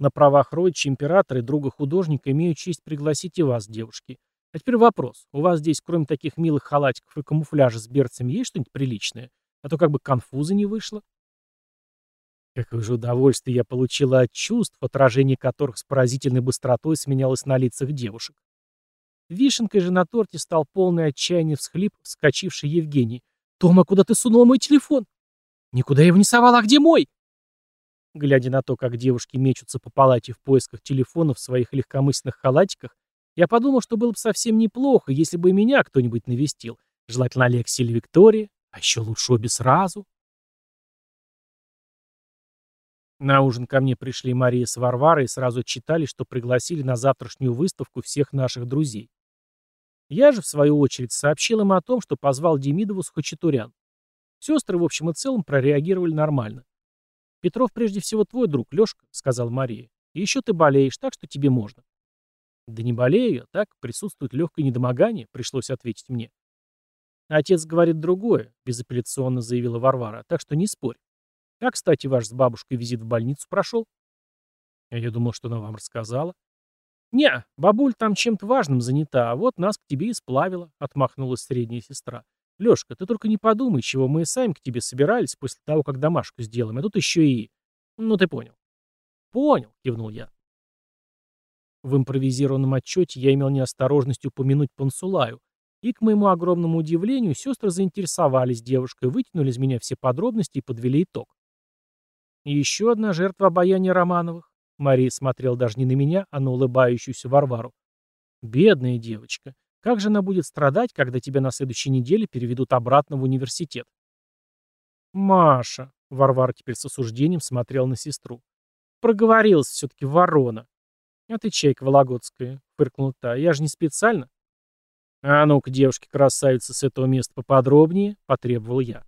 На правах родича императора и друга художника имею честь пригласить и вас, девушки. А теперь вопрос. У вас здесь, кроме таких милых халатиков и камуфляжа с берцами, есть что-нибудь приличное? А то как бы конфуза не вышло. Какое же удовольствие я получила от чувств, отражение которых с поразительной быстротой сменялось на лицах девушек. Вишенкой же на торте стал полный отчаяние всхлип, вскочивший Евгений. «Тома, куда ты сунул мой телефон?» «Никуда я его не совала, а где мой?» Глядя на то, как девушки мечутся по палате в поисках телефонов в своих легкомысленных халатиках, я подумал, что было бы совсем неплохо, если бы меня кто-нибудь навестил. Желательно Алексей или Виктория, а еще лучше обе сразу. На ужин ко мне пришли Мария с Варварой и сразу отчитали, что пригласили на завтрашнюю выставку всех наших друзей. Я же, в свою очередь, сообщил им о том, что позвал Демидову с Хачатурян. Сестры, в общем и целом, прореагировали нормально. «Петров прежде всего твой друг, Лешка», — сказал Мария. «И еще ты болеешь, так что тебе можно». «Да не болею я, так, присутствует легкое недомогание», — пришлось ответить мне. «Отец говорит другое», — безапелляционно заявила Варвара, «так что не спорь». А, кстати, ваш с бабушкой визит в больницу прошел? Я думал, что она вам рассказала. «Не, бабуль там чем-то важным занята, а вот нас к тебе и сплавила», — отмахнулась средняя сестра. «Лешка, ты только не подумай, чего мы и сами к тебе собирались после того, как домашку сделаем, а тут еще и... Ну, ты понял». «Понял», — кивнул я. В импровизированном отчете я имел неосторожность упомянуть Пансулаю, и, к моему огромному удивлению, сестры заинтересовались девушкой, вытянули из меня все подробности и подвели итог. И еще одна жертва обаяния Романовых. Мария смотрел даже не на меня, а на улыбающуюся Варвару. Бедная девочка. Как же она будет страдать, когда тебя на следующей неделе переведут обратно в университет? Маша. Варвара теперь с осуждением смотрел на сестру. Проговорилась все-таки ворона. Отвечай-ка, Вологодская, фыркнула та. «Я же не специально». «А ну-ка, девушки-красавицы, с этого места поподробнее», — потребовал я.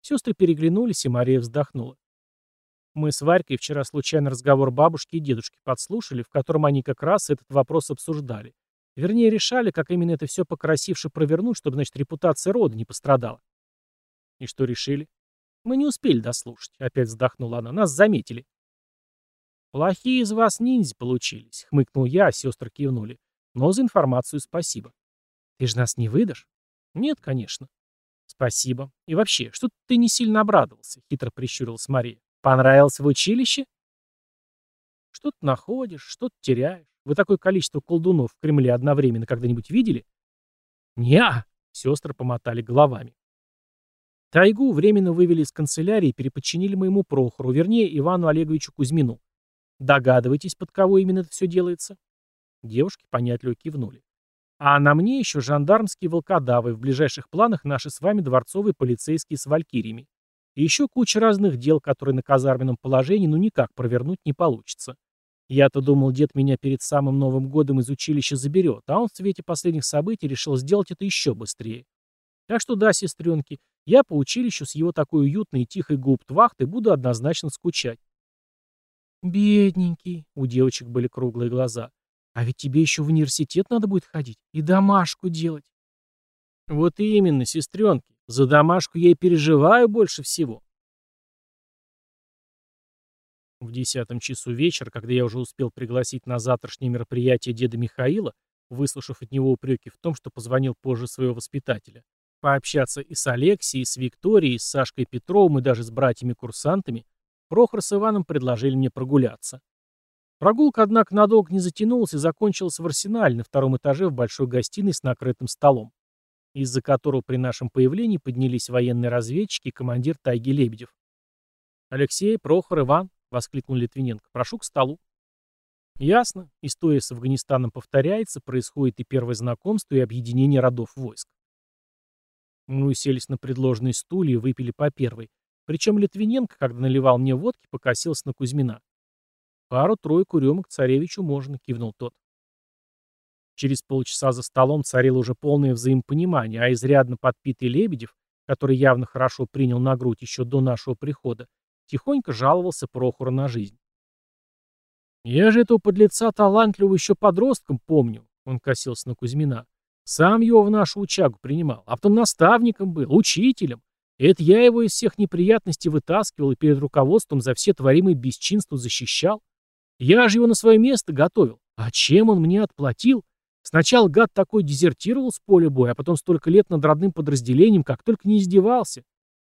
Сестры переглянулись, и Мария вздохнула. Мы с Варькой вчера случайно разговор бабушки и дедушки подслушали, в котором они как раз этот вопрос обсуждали. Вернее, решали, как именно это все покрасивше провернуть, чтобы, значит, репутация рода не пострадала. И что решили? Мы не успели дослушать, опять вздохнула она. Нас заметили. Плохие из вас ниндзя получились, хмыкнул я, а сестры кивнули. Но за информацию спасибо. Ты же нас не выдашь? Нет, конечно. Спасибо. И вообще, что ты не сильно обрадовался, хитро прищурилась Мария. Понравилось в училище? Что-то находишь, что-то теряешь. Вы такое количество колдунов в Кремле одновременно когда-нибудь видели? Неа, сестры помотали головами. Тайгу временно вывели из канцелярии и переподчинили моему Прохору, вернее, Ивану Олеговичу Кузьмину. Догадываетесь, под кого именно это все делается? Девушки понятливо кивнули. А на мне еще жандармские волкодавы, в ближайших планах наши с вами дворцовые полицейские с валькириями. И еще куча разных дел, которые на казарменном положении ну никак провернуть не получится. Я-то думал, дед меня перед самым Новым годом из училища заберет, а он в свете последних событий решил сделать это еще быстрее. Так что да, сестренки, я по училищу с его такой уютной и тихой губтвахтой буду однозначно скучать. «Бедненький», — у девочек были круглые глаза. «А ведь тебе еще в университет надо будет ходить и домашку делать». «Вот именно, сестренки, за домашку я и переживаю больше всего». В десятом часу вечера, когда я уже успел пригласить на завтрашнее мероприятие деда Михаила, выслушав от него упреки в том, что позвонил позже своего воспитателя, пообщаться и с Алексией, и с Викторией, и с Сашкой Петровым, и даже с братьями-курсантами, Прохор с Иваном предложили мне прогуляться. Прогулка, однако, надолго не затянулась и закончилась в арсенале на втором этаже в большой гостиной с накрытым столом, из-за которого при нашем появлении поднялись военные разведчики и командир тайги Лебедев. «Алексей, Прохор, Иван», — воскликнул Литвиненко, — «прошу к столу». Ясно, история с Афганистаном повторяется, происходит и первое знакомство, и объединение родов войск. Мы уселись на предложенные стулья и выпили по первой, причем Литвиненко, когда наливал мне водки, покосился на Кузьмина. «Пару-тройку рюмок царевичу можно», — кивнул тот. Через полчаса за столом царило уже полное взаимопонимание, а изрядно подпитый Лебедев, который явно хорошо принял на грудь еще до нашего прихода, тихонько жаловался Прохору на жизнь. «Я же этого подлеца талантливого еще подростком помню», — он косился на Кузьмина. «Сам его в нашу учагу принимал, а потом наставником был, учителем. Это я его из всех неприятностей вытаскивал и перед руководством за все творимые бесчинства защищал. Я же его на свое место готовил. А чем он мне отплатил? Сначала гад такой дезертировал с поля боя, а потом столько лет над родным подразделением, как только не издевался.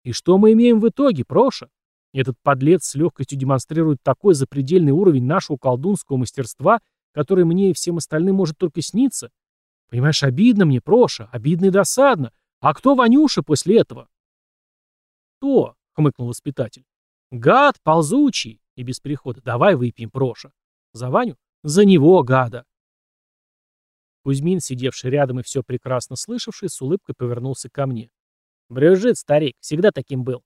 И что мы имеем в итоге, Проша? Этот подлец с легкостью демонстрирует такой запредельный уровень нашего колдунского мастерства, который мне и всем остальным может только сниться. Понимаешь, обидно мне, Проша, обидно и досадно. А кто Ванюша после этого? «Кто?» — хмыкнул воспитатель. «Гад, ползучий!» И без перехода. «Давай выпьем, Проша». «За Ваню?» «За него, гада!» Кузьмин, сидевший рядом и все прекрасно слышавший, с улыбкой повернулся ко мне. «Брюзжит, старик, всегда таким был».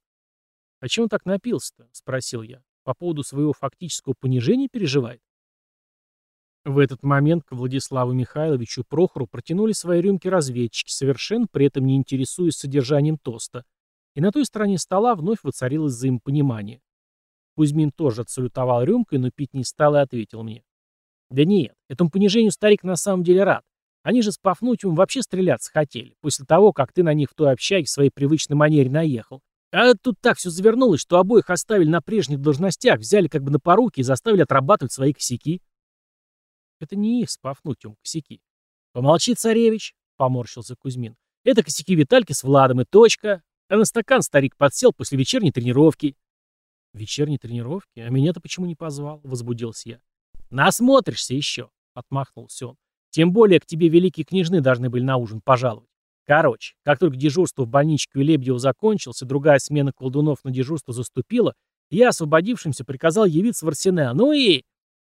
«А чего он так напился-то?» — спросил я. «По поводу своего фактического понижения переживает?» В этот момент к Владиславу Михайловичу Прохору протянули свои рюмки разведчики, совершенно при этом не интересуясь содержанием тоста, и на той стороне стола вновь воцарилось взаимопонимание. Кузьмин тоже отсалютовал рюмкой, но пить не стал и ответил мне. «Да нет, этому понижению старик на самом деле рад. Они же с Пафнутием вообще стреляться хотели, после того, как ты на них в той общаге в своей привычной манере наехал. А тут так все завернулось, что обоих оставили на прежних должностях, взяли как бы на поруки и заставили отрабатывать свои косяки». «Это не их с Пафнутием косяки». «Помолчи, царевич», — поморщился Кузьмин. «Это косяки Витальки с Владом и точка. А на стакан старик подсел после вечерней тренировки. Вечерней тренировки? А меня-то почему не позвал? Возбудился я. Насмотришься еще, отмахнулся он. Тем более к тебе великие княжны должны были на ужин пожаловать. Короче, как только дежурство в больничке у Лебедева закончилось, и другая смена колдунов на дежурство заступила, я освободившимся приказал явиться в арсенал. Ну и...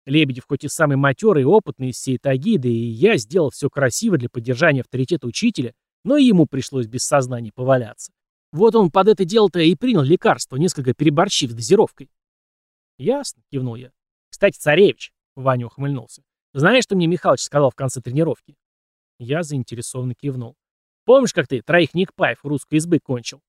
Лебедев хоть и самый матерый и опытный из всей таги, и я сделал все красиво для поддержания авторитета учителя, но ему пришлось без сознания поваляться. Вот он под это дело-то и принял лекарство, несколько переборщив с дозировкой. Ясно, кивнул я. Кстати, царевич, Ваня ухмыльнулся. Знаешь, что мне Михалыч сказал в конце тренировки? Я заинтересованно кивнул. Помнишь, как ты троих Никпаев русской избы кончил?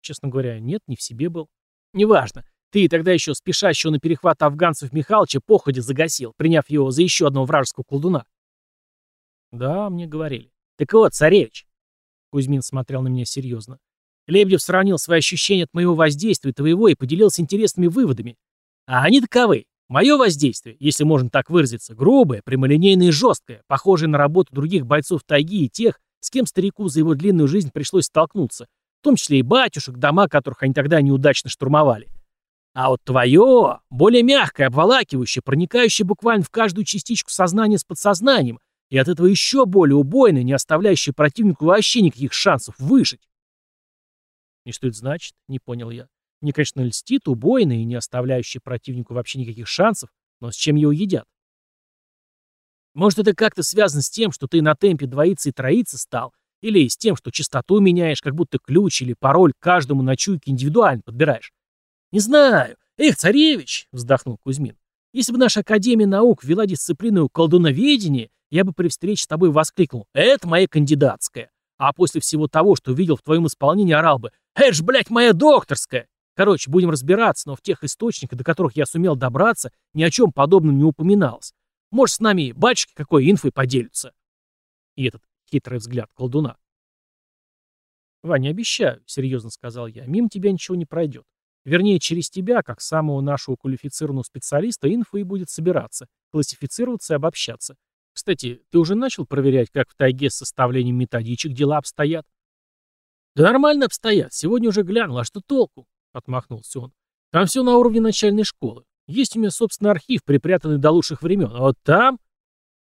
Честно говоря, нет, не в себе был. Неважно. Ты тогда еще спешащего на перехват афганцев Михалыча походе загасил, приняв его за еще одного вражеского колдуна. Да, мне говорили. Так вот, царевич. Кузьмин смотрел на меня серьезно. Лебедев сравнил свои ощущения от моего воздействия твоего и поделился интересными выводами. А они таковы. Мое воздействие, если можно так выразиться, грубое, прямолинейное и жесткое, похожее на работу других бойцов тайги и тех, с кем старику за его длинную жизнь пришлось столкнуться, в том числе и батюшек, дома которых они тогда неудачно штурмовали. А вот твое, более мягкое, обволакивающее, проникающее буквально в каждую частичку сознания с подсознанием, и от этого еще более убойное, не оставляющее противнику вообще никаких шансов выжить. И что это значит? Не понял я. Мне, конечно, льстит, убойный и не оставляющий противнику вообще никаких шансов, но с чем его едят? Может, это как-то связано с тем, что ты на темпе двоиться и троиться стал, или с тем, что частоту меняешь, как будто ключ или пароль каждому на чуйке индивидуально подбираешь? Не знаю. Эх, царевич, вздохнул Кузьмин. Если бы наша Академия наук вела дисциплину колдуноведения, я бы при встрече с тобой воскликнул «Это моя кандидатская». А после всего того, что видел в твоем исполнении, орал бы «Это ж, блядь, моя докторская!» Короче, будем разбираться, но в тех источниках, до которых я сумел добраться, ни о чем подобном не упоминалось. Может, с нами батюшки какой инфой поделятся?» И этот хитрый взгляд колдуна. «Ваня, обещаю», — серьезно сказал я, — «мимо тебя ничего не пройдет. Вернее, через тебя, как самого нашего квалифицированного специалиста, инфа и будет собираться, классифицироваться и обобщаться. Кстати, ты уже начал проверять, как в тайге с составлением методичек дела обстоят? Да нормально обстоят. Сегодня уже глянул. А что толку? — отмахнулся он. «Там все на уровне начальной школы. Есть у меня собственный архив, припрятанный до лучших времен. А вот там...»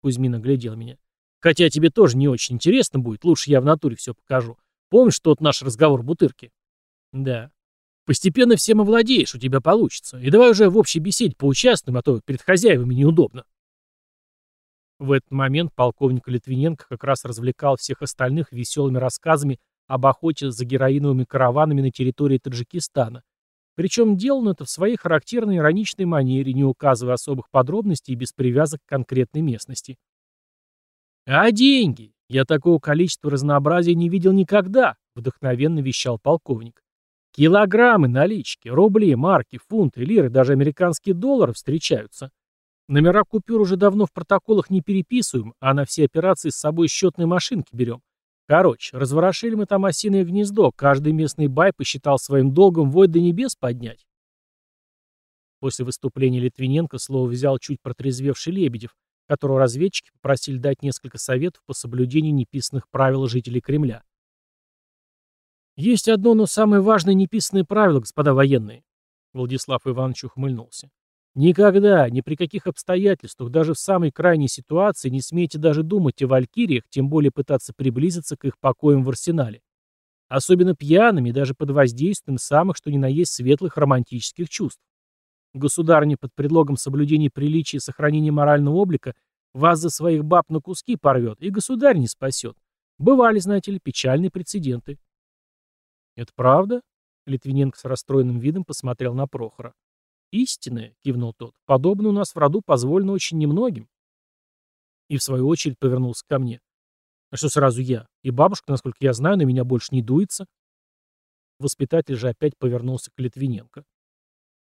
Кузьмин оглядел меня. «Хотя тебе тоже не очень интересно будет. Лучше я в натуре все покажу. Помнишь тот наш разговор в бутырке?» «Да». «Постепенно всем овладеешь, у тебя получится. И давай уже в общей беседе поучаствуем, а то перед хозяевами неудобно». В этот момент полковник Литвиненко как раз развлекал всех остальных веселыми рассказами об охоте за героиновыми караванами на территории Таджикистана. Причем делал он это в своей характерной ироничной манере, не указывая особых подробностей и без привязок к конкретной местности. «А деньги? Я такого количества разнообразия не видел никогда», — вдохновенно вещал полковник. «Килограммы налички, рубли, марки, фунты, лиры, даже американские доллары встречаются. Номера купюр уже давно в протоколах не переписываем, а на все операции с собой счетные машинки берем. Короче, разворошили мы там осиное гнездо, каждый местный бай посчитал своим долгом вой до небес поднять. После выступления Литвиненко слово взял чуть протрезвевший Лебедев, которого разведчики попросили дать несколько советов по соблюдению неписанных правил жителей Кремля. «Есть одно, но самое важное неписанное правило, господа военные», Владислав Иванович ухмыльнулся. Никогда, ни при каких обстоятельствах, даже в самой крайней ситуации не смейте даже думать о валькириях, тем более пытаться приблизиться к их покоям в арсенале. Особенно пьяными, даже под воздействием самых, что ни на есть, светлых романтических чувств. Государня под предлогом соблюдения приличия и сохранения морального облика вас за своих баб на куски порвет, и государь не спасет. Бывали, знаете ли, печальные прецеденты. «Это правда?» Литвиненко с расстроенным видом посмотрел на Прохора. «Истинное», — кивнул тот, — «подобное у нас в роду позволено очень немногим». И в свою очередь повернулся ко мне. «А что сразу я? И бабушка, насколько я знаю, на меня больше не дуется». Воспитатель же опять повернулся к Литвиненко.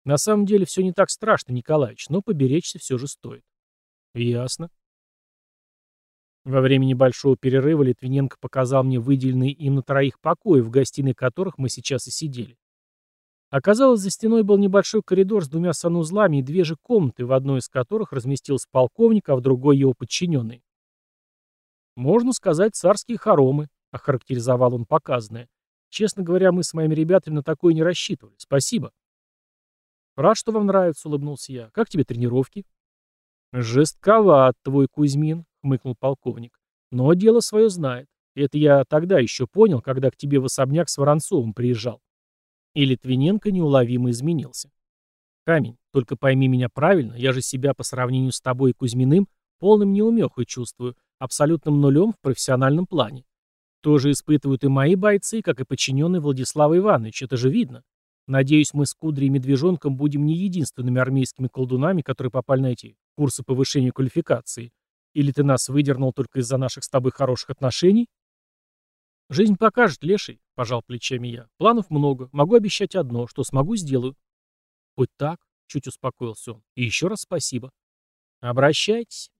«На самом деле все не так страшно, Николаевич, но поберечься все же стоит». «Ясно». Во время небольшого перерыва Литвиненко показал мне выделенные им на троих покои, в гостиной которых мы сейчас и сидели. Оказалось, за стеной был небольшой коридор с двумя санузлами и две же комнаты, в одной из которых разместился полковник, а в другой его подчиненный. «Можно сказать, царские хоромы», — охарактеризовал он показанное. «Честно говоря, мы с моими ребятами на такое не рассчитывали. Спасибо». «Рад, что вам нравится», — улыбнулся я. «Как тебе тренировки?» «Жестковат твой Кузьмин», — хмыкнул полковник. «Но дело свое знает. Это я тогда еще понял, когда к тебе в особняк с Воронцовым приезжал. И Литвиненко неуловимо изменился. «Камень, только пойми меня правильно, я же себя по сравнению с тобой и Кузьминым полным неумехой чувствую, абсолютным нулем в профессиональном плане. Тоже испытывают и мои бойцы, как и подчиненный Владислава Иванович, это же видно. Надеюсь, мы с Кудрей и Медвежонком будем не единственными армейскими колдунами, которые попали на эти курсы повышения квалификации. Или ты нас выдернул только из-за наших с тобой хороших отношений? Жизнь покажет, леший, пожал плечами я. Планов много. Могу обещать одно, что смогу, сделаю. Хоть так, чуть успокоился он. И еще раз спасибо. Обращайтесь.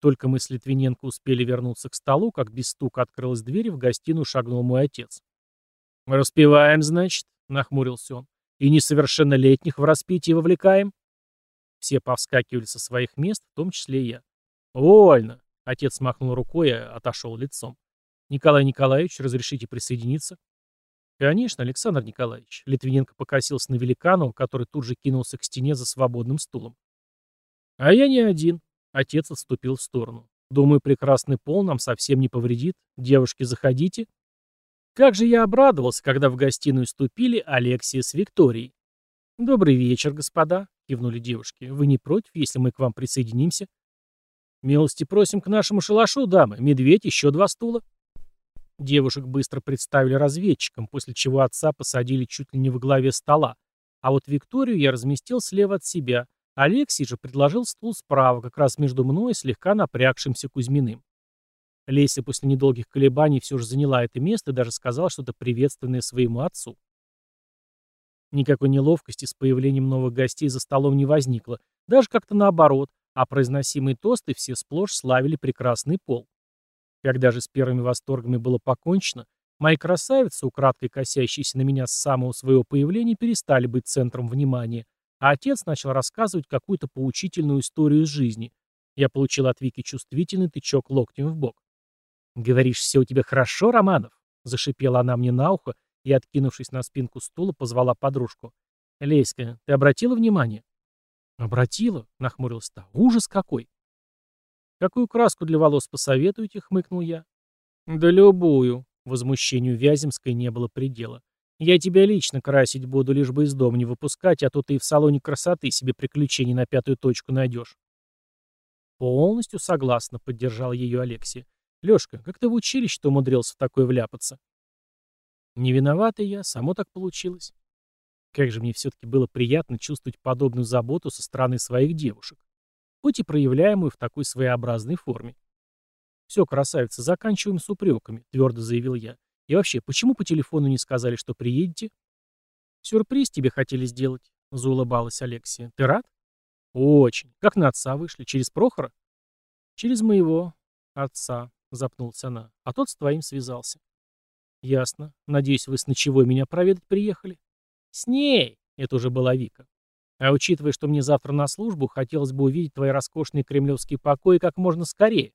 Только мы с Литвиненко успели вернуться к столу, как без стука открылась дверь, и в гостиную шагнул мой отец. «Распеваем, значит?» — нахмурился он. «И несовершеннолетних в распитие вовлекаем?» Все повскакивали со своих мест, в том числе и я. «Вольно!» — отец махнул рукой и отошел лицом. «Николай Николаевич, разрешите присоединиться?» «Конечно, Александр Николаевич». Литвиненко покосился на Великанова, который тут же кинулся к стене за свободным стулом. «А я не один», — отец отступил в сторону. «Думаю, прекрасный пол нам совсем не повредит. Девушки, заходите». Как же я обрадовался, когда в гостиную ступили Алексия с Викторией. «Добрый вечер, господа», — кивнули девушки. «Вы не против, если мы к вам присоединимся?» «Милости просим к нашему шалашу, дамы. Медведь, еще два стула». Девушек быстро представили разведчикам, после чего отца посадили чуть ли не во главе стола. А вот Викторию я разместил слева от себя. Алексей же предложил стул справа, как раз между мной и слегка напрягшимся Кузьминым. Леся после недолгих колебаний все же заняла это место и даже сказала что-то приветственное своему отцу. Никакой неловкости с появлением новых гостей за столом не возникло, даже как-то наоборот, а произносимые тосты все сплошь славили прекрасный пол. Когда же с первыми восторгами было покончено, мои красавицы, украдкой косящиеся на меня с самого своего появления, перестали быть центром внимания, а отец начал рассказывать какую-то поучительную историю из жизни. Я получил от Вики чувствительный тычок локтем в бок. «Говоришь, все у тебя хорошо, Романов?» — зашипела она мне на ухо и, откинувшись на спинку стула, позвала подружку. «Леська, ты обратила внимание?» «Обратила?» — нахмурился та. «Ужас какой!» «Какую краску для волос посоветуете?» — хмыкнул я. «Да любую». Возмущению Вяземской не было предела. «Я тебя лично красить буду, лишь бы из дома не выпускать, а то ты и в салоне красоты себе приключений на пятую точку найдешь». «Полностью согласна», — поддержал ее Алексей. «Лешка, как ты в училище-то умудрился в такое вляпаться?» «Не виновата я, само так получилось». Как же мне все-таки было приятно чувствовать подобную заботу со стороны своих девушек, хоть и проявляемую в такой своеобразной форме. «Все, красавица, заканчиваем с упреками», — твердо заявил я. «И вообще, почему по телефону не сказали, что приедете?» «Сюрприз тебе хотели сделать», — заулыбалась Алексия. «Ты рад?» «Очень. Как на отца вышли? Через Прохора?» «Через моего отца», — запнулась она. «А тот с твоим связался». «Ясно. Надеюсь, вы с ночевой меня проведать приехали?» «С ней!» — это уже была Вика. «А учитывая, что мне завтра на службу, хотелось бы увидеть твои роскошные кремлевские покои как можно скорее».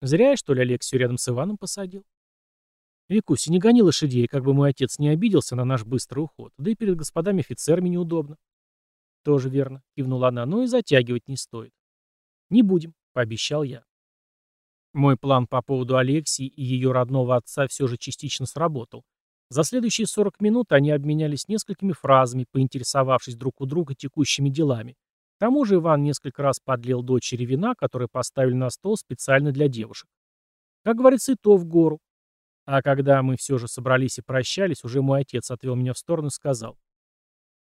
«Зря я, что ли, Алексию рядом с Иваном посадил?» «Викуся, не гони лошадей, как бы мой отец не обиделся на наш быстрый уход. Да и перед господами офицерами неудобно». «Тоже верно», — кивнула она, — «но и затягивать не стоит». «Не будем», — пообещал я. Мой план по поводу Алексии и ее родного отца все же частично сработал. За следующие 40 минут они обменялись несколькими фразами, поинтересовавшись друг у друга текущими делами. К тому же Иван несколько раз подлил дочери вина, которое поставили на стол специально для девушек. Как говорится, и то в гору. А когда мы все же собрались и прощались, уже мой отец отвел меня в сторону и сказал.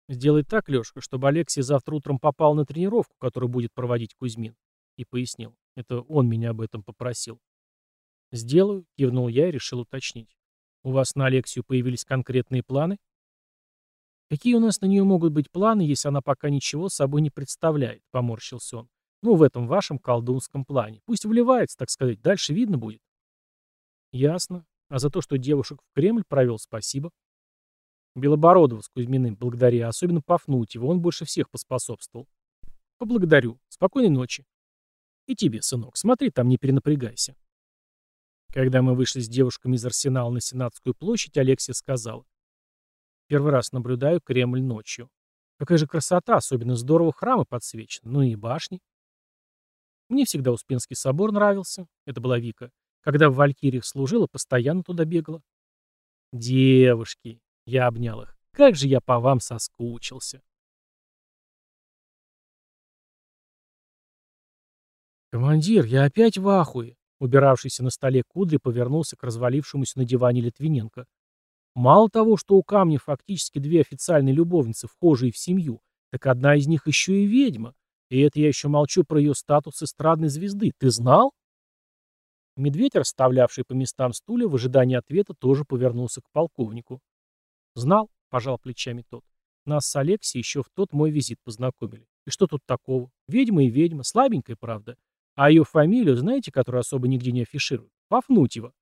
«Сделай так, Лешка, чтобы Алексей завтра утром попал на тренировку, которую будет проводить Кузьмин». И пояснил. Это он меня об этом попросил. «Сделаю», — кивнул я и решил уточнить. «У вас на Алексию появились конкретные планы?» «Какие у нас на нее могут быть планы, если она пока ничего собой не представляет?» — поморщился он. «Ну, в этом вашем колдунском плане. Пусть вливается, так сказать, дальше видно будет». «Ясно. А за то, что девушек в Кремль провел, спасибо». Белобородова с Кузьминым благодаря, особенно Пафнутьева, он больше всех поспособствовал. «Поблагодарю. Спокойной ночи». И тебе, сынок, смотри там, не перенапрягайся. Когда мы вышли с девушками из Арсенала на Сенатскую площадь, Алексия сказала. Первый раз наблюдаю Кремль ночью. Какая же красота, особенно здорово храмы подсвечены, ну и башни. Мне всегда Успенский собор нравился, это была Вика. Когда в Валькириях служила, постоянно туда бегала. Девушки, я обнял их, как же я по вам соскучился. «Командир, я опять в ахуе!» Убиравшийся на столе Кудри повернулся к развалившемуся на диване Литвиненко. «Мало того, что у камня фактически две официальные любовницы, вхожие в семью, так одна из них еще и ведьма. И это я еще молчу про ее статус эстрадной звезды. Ты знал? Медведь, расставлявший по местам стулья, в ожидании ответа тоже повернулся к полковнику. «Знал», — пожал плечами тот. «Нас с Алексией еще в тот мой визит познакомили. И что тут такого? Ведьма и ведьма, слабенькая, правда. А ее фамилию, знаете, которую особо нигде не афишируют? Пафнутьева».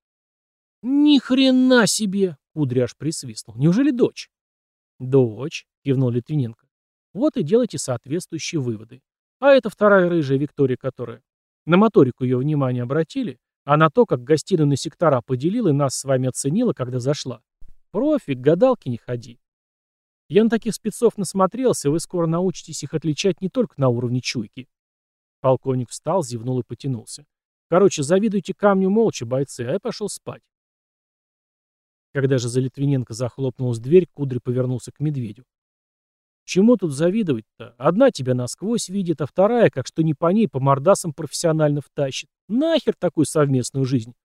«Ни хрена себе!» — Кудряш присвистнул. «Неужели дочь?» «Дочь», — кивнул Литвиненко. «Вот и делайте соответствующие выводы. А это вторая рыжая Виктория, которая... На моторику ее внимание обратили, а на то, как гостиную на сектора поделила и нас с вами оценила, когда зашла. Профи, к гадалке не ходи. Я на таких спецов насмотрелся, вы скоро научитесь их отличать не только на уровне чуйки. Полковник встал, зевнул и потянулся. Короче, завидуйте камню молча, бойцы, а я пошел спать. Когда же за Литвиненко захлопнулась дверь, Кудря повернулся к медведю. Чему тут завидовать-то? Одна тебя насквозь видит, а вторая, как что не по ней, по мордасам профессионально втащит. Нахер такую совместную жизнь?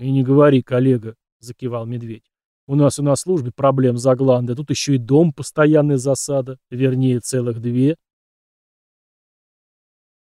И не говори, коллега, закивал медведь. У нас и на службе проблем за гланды, тут еще и дом постоянная засада, вернее, целых две.